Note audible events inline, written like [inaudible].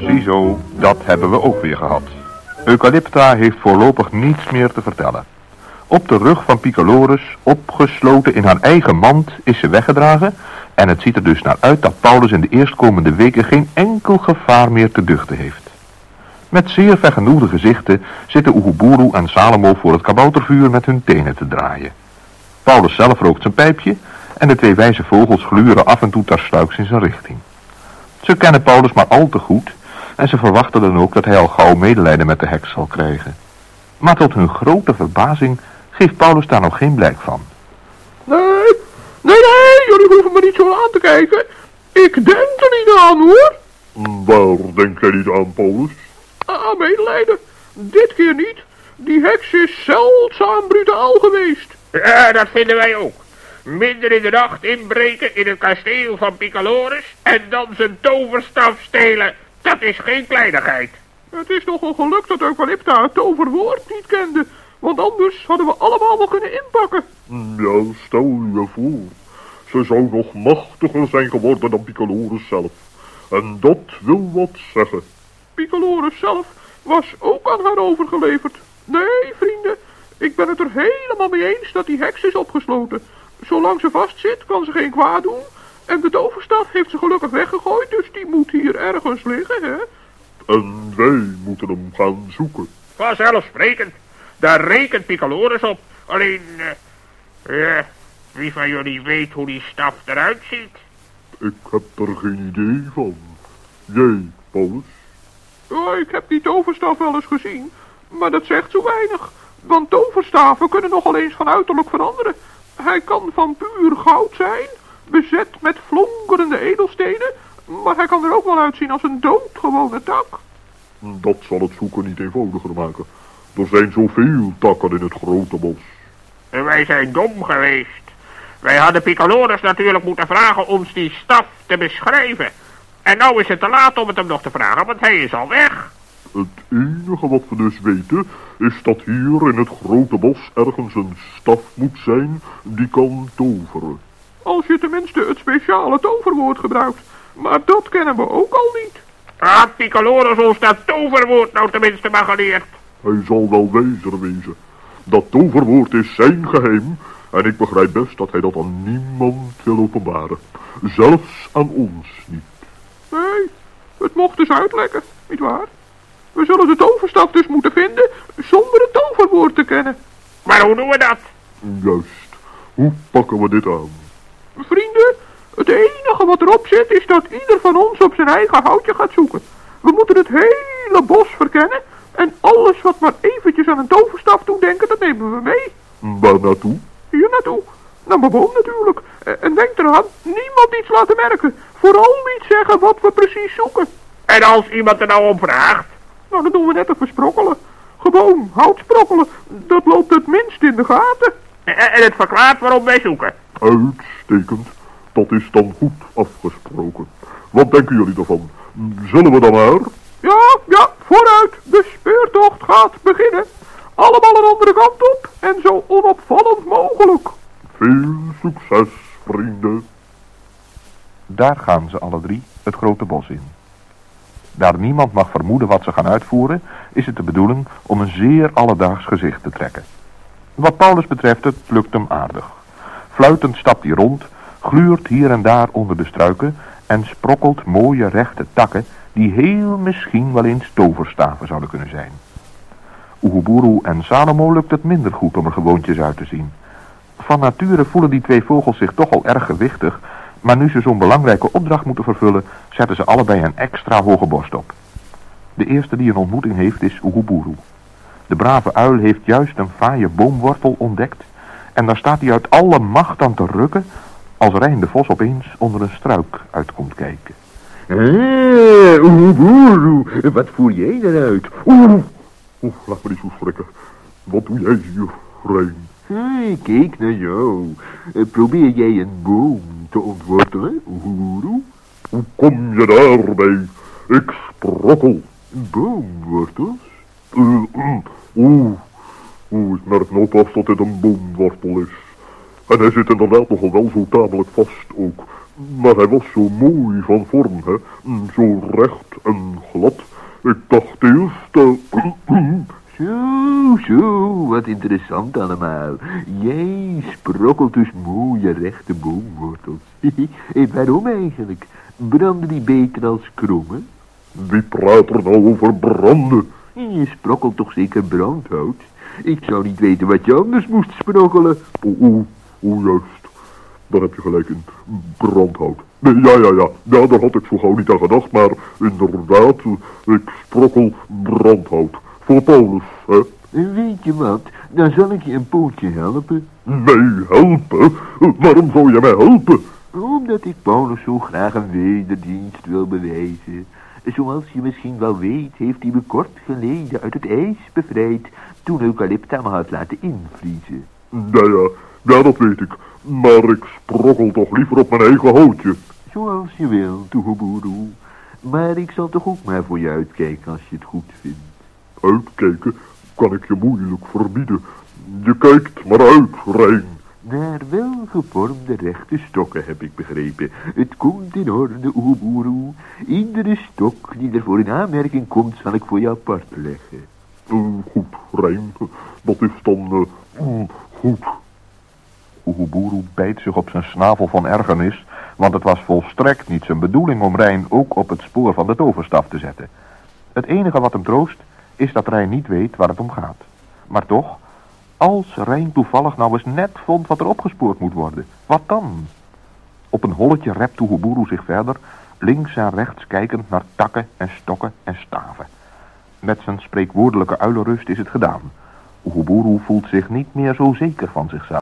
Ziezo, dat hebben we ook weer gehad. Eucalypta heeft voorlopig niets meer te vertellen. Op de rug van Piccolorus, opgesloten in haar eigen mand, is ze weggedragen... en het ziet er dus naar uit dat Paulus in de eerstkomende weken geen enkel gevaar meer te duchten heeft. Met zeer vergenoegde gezichten zitten Oeguburu en Salomo voor het kaboutervuur met hun tenen te draaien. Paulus zelf rookt zijn pijpje en de twee wijze vogels gluren af en toe tersluiks in zijn richting. Ze kennen Paulus maar al te goed en ze verwachten dan ook dat hij al gauw medelijden met de heks zal krijgen. Maar tot hun grote verbazing geeft Paulus daar nog geen blijk van. Nee, nee, nee, jullie hoeven me niet zo aan te kijken. Ik denk er niet aan, hoor. Waar denk jij niet aan, Paulus? Ah, medelijden. Dit keer niet. Die heks is zeldzaam brutaal geweest. Ja, dat vinden wij ook. Minder in de nacht inbreken in het kasteel van Piccolorus en dan zijn toverstaf stelen. Dat is geen kleinigheid. Het is nog een geluk dat Eucalypta het toverwoord niet kende. Want anders hadden we allemaal wel kunnen inpakken. Ja, stel je voor. Ze zou nog machtiger zijn geworden dan Piccolorus zelf. En dat wil wat zeggen. Piccolorus zelf was ook aan haar overgeleverd. Nee, vrienden, ik ben het er helemaal mee eens dat die heks is opgesloten. Zolang ze vastzit, kan ze geen kwaad doen. En de toverstaf heeft ze gelukkig weggegooid, dus die moet hier ergens liggen, hè? En wij moeten hem gaan zoeken. Vanzelfsprekend. Daar rekent Piccolorus op. Alleen, eh, ja, wie van jullie weet hoe die staf eruit ziet? Ik heb er geen idee van. Jij, Paulus? Ja, ik heb die toverstaf wel eens gezien, maar dat zegt zo weinig. Want toverstaven kunnen nogal eens van uiterlijk veranderen. Hij kan van puur goud zijn, bezet met flonkerende edelstenen, maar hij kan er ook wel uitzien als een doodgewone tak. Dat zal het zoeken niet eenvoudiger maken. Er zijn zoveel takken in het grote bos. En wij zijn dom geweest. Wij hadden Piccolorus natuurlijk moeten vragen ons die staf te beschrijven. En nou is het te laat om het hem nog te vragen, want hij is al weg. Het enige wat we dus weten is dat hier in het grote bos ergens een staf moet zijn die kan toveren. Als je tenminste het speciale toverwoord gebruikt. Maar dat kennen we ook al niet. Had Piccolorus ons dat toverwoord nou tenminste maar geleerd. Hij zal wel wijzer wezen. Dat toverwoord is zijn geheim en ik begrijp best dat hij dat aan niemand wil openbaren. Zelfs aan ons niet. Nee, het mocht dus uitlekken, nietwaar? We zullen de toverstaf dus moeten vinden zonder het toverwoord te kennen. Maar hoe doen we dat? Juist. Hoe pakken we dit aan? Vrienden, het enige wat erop zit is dat ieder van ons op zijn eigen houtje gaat zoeken. We moeten het hele bos verkennen en alles wat maar eventjes aan een toverstaf toe denken, dat nemen we mee. Waar naartoe? Hier naartoe. Naar mijn boom natuurlijk. En denk eraan, niemand iets laten merken. Vooral niet zeggen wat we precies zoeken. En als iemand er nou om vraagt? Nou, dan doen we net even sprokkelen. Gewoon hout sprokkelen. Dat loopt het minst in de gaten. En het verklaart waarom wij zoeken. Uitstekend. Dat is dan goed afgesproken. Wat denken jullie ervan? Zullen we dan maar? Ja, ja, vooruit. De speurtocht gaat beginnen. Allemaal een andere kant op en zo onopvallend mogelijk. Veel succes. Daar gaan ze alle drie het grote bos in. Daar niemand mag vermoeden wat ze gaan uitvoeren, is het de bedoeling om een zeer alledaags gezicht te trekken. Wat Paulus betreft, het lukt hem aardig. Fluitend stapt hij rond, gluurt hier en daar onder de struiken en sprokkelt mooie rechte takken die heel misschien wel eens toverstaven zouden kunnen zijn. Oeguburu en Salomo lukt het minder goed om er gewoontjes uit te zien. Van nature voelen die twee vogels zich toch al erg gewichtig, maar nu ze zo'n belangrijke opdracht moeten vervullen, zetten ze allebei een extra hoge borst op. De eerste die een ontmoeting heeft is Oeguburu. De brave uil heeft juist een fraaie boomwortel ontdekt en daar staat hij uit alle macht aan te rukken als Rijn de Vos opeens onder een struik uit komt kijken. Eh, Oeguburu, wat voer jij eruit? Oeh, oeh, laat me niet zo schrikken. Wat doe jij hier, Rijn? Hey, kijk naar jou. Eh, Probeer jij een boom te ontwortelen? Hoe kom je daarbij? Ik sprokkel. Boomwortels? Uh, mm, Oeh, oeh, ik merk nou pas dat dit een boomwortel is. En hij zit inderdaad nogal wel zo tamelijk vast ook. Maar hij was zo mooi van vorm, hè. Mm, Zo recht en glad. Ik dacht eerst, eh, [clears throat] Zo, zo, wat interessant allemaal. Jij sprokkelt dus mooie rechte boomwortels. [laughs] en waarom eigenlijk? Branden die beter als kromme? wie praat er nou over branden? Je sprokkelt toch zeker brandhout? Ik zou niet weten wat je anders moest sprokkelen. Oeh, oeh, oeh, juist. Daar heb je gelijk in. Brandhout. Nee, ja, ja, ja. Ja, daar had ik zo gauw niet aan gedacht, maar inderdaad, ik sprokkel brandhout. Voor Paulus, hè. Weet je wat, dan zal ik je een pootje helpen. Mij helpen? Waarom zou je mij helpen? Omdat ik Paulus zo graag een wederdienst wil bewijzen. Zoals je misschien wel weet, heeft hij me kort geleden uit het ijs bevrijd toen Eucalypta me had laten invriezen. Ja, ja, ja, dat weet ik. Maar ik sprokkel toch liever op mijn eigen houtje. Zoals je wil, Toehoeboeroe. Maar ik zal toch ook maar voor je uitkijken als je het goed vindt. Uitkijken kan ik je moeilijk verbieden. Je kijkt maar uit, Rijn. Naar welgevormde rechte stokken heb ik begrepen. Het komt in orde, Oeboeroe. Iedere stok die er voor in aanmerking komt, zal ik voor je apart leggen. Eh, goed, Rijn. Dat is dan mm, goed. Oeguburu bijt zich op zijn snavel van ergernis, want het was volstrekt niet zijn bedoeling om Rijn ook op het spoor van de toverstaf te zetten. Het enige wat hem troost, is dat Rijn niet weet waar het om gaat. Maar toch, als Rijn toevallig nou eens net vond wat er opgespoord moet worden, wat dan? Op een holletje rept Oeguburu zich verder, links en rechts kijkend naar takken en stokken en staven. Met zijn spreekwoordelijke uilenrust is het gedaan. Oeguburu voelt zich niet meer zo zeker van zichzelf.